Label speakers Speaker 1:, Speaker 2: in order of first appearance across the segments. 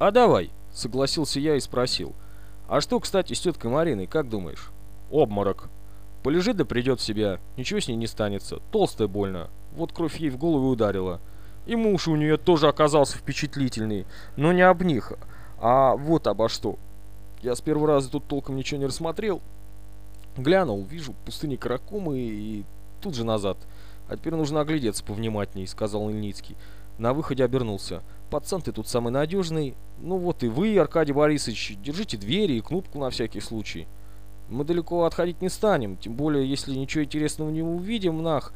Speaker 1: А давай, согласился я и спросил. А что, кстати, с теткой Мариной, как думаешь? Обморок. Полежит да придет в себя, ничего с ней не станется, толстая больно. Вот кровь ей в голову ударила. И муж у нее тоже оказался впечатлительный, но не об них, а вот обо что. Я с первого раза тут толком ничего не рассмотрел. Глянул, вижу пустыни Каракумы и тут же назад. А теперь нужно оглядеться повнимательней, сказал Ильницкий. На выходе обернулся. Пацан, ты тут самый надежный. Ну вот и вы, Аркадий Борисович, держите двери и кнопку на всякий случай. Мы далеко отходить не станем, тем более, если ничего интересного не увидим, нах.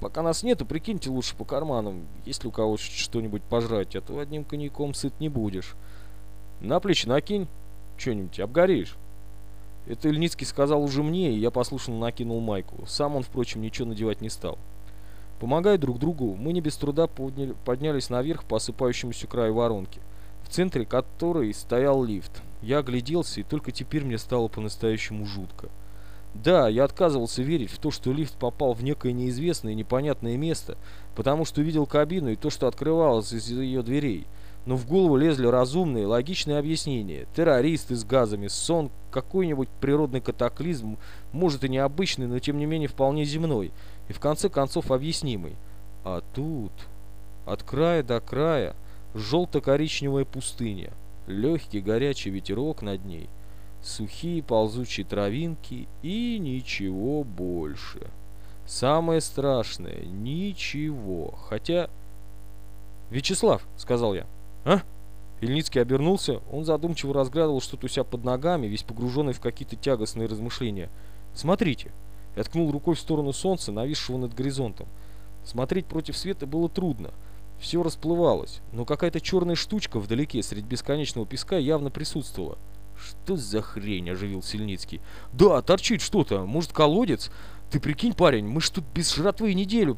Speaker 1: Пока нас нету, прикиньте лучше по карманам, есть ли у кого что-нибудь пожрать, а то одним коньяком сыт не будешь. На плечи накинь, что-нибудь, обгоришь. Это Ильницкий сказал уже мне, и я послушно накинул майку. Сам он, впрочем, ничего надевать не стал. Помогая друг другу, мы не без труда подняли, поднялись наверх по осыпающемуся краю воронки, в центре которой стоял лифт. Я огляделся, и только теперь мне стало по-настоящему жутко. Да, я отказывался верить в то, что лифт попал в некое неизвестное непонятное место, потому что видел кабину и то, что открывалось из ее дверей. Но в голову лезли разумные, логичные объяснения. Террористы с газами, сон, какой-нибудь природный катаклизм, может и необычный, но тем не менее вполне земной, и в конце концов объяснимый. А тут, от края до края, желто-коричневая пустыня, легкий горячий ветерок над ней, сухие ползучие травинки и ничего больше. Самое страшное — ничего. Хотя... «Вячеслав», — сказал я. «А?» Ильницкий обернулся, он задумчиво разглядывал что-то у себя под ногами, весь погруженный в какие-то тягостные размышления. «Смотрите!» Я ткнул рукой в сторону солнца, нависшего над горизонтом. Смотреть против света было трудно. Все расплывалось, но какая-то черная штучка вдалеке, среди бесконечного песка, явно присутствовала. «Что за хрень?» – оживил Сильницкий. «Да, торчит что-то. Может, колодец? Ты прикинь, парень, мы ж тут без жратвы неделю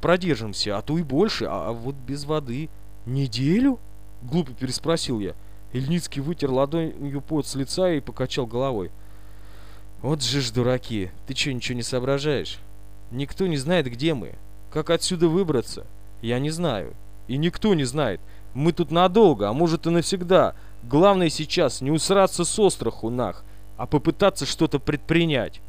Speaker 1: продержимся, а то и больше, а, вот без воды». «Неделю?» – глупо переспросил я. Ильницкий вытер ладонью пот с лица и покачал головой. «Вот же ж дураки, ты что, ничего не соображаешь? Никто не знает, где мы. Как отсюда выбраться? Я не знаю. И никто не знает. Мы тут надолго, а может и навсегда. Главное сейчас не усраться с остраху нах, а попытаться что-то предпринять.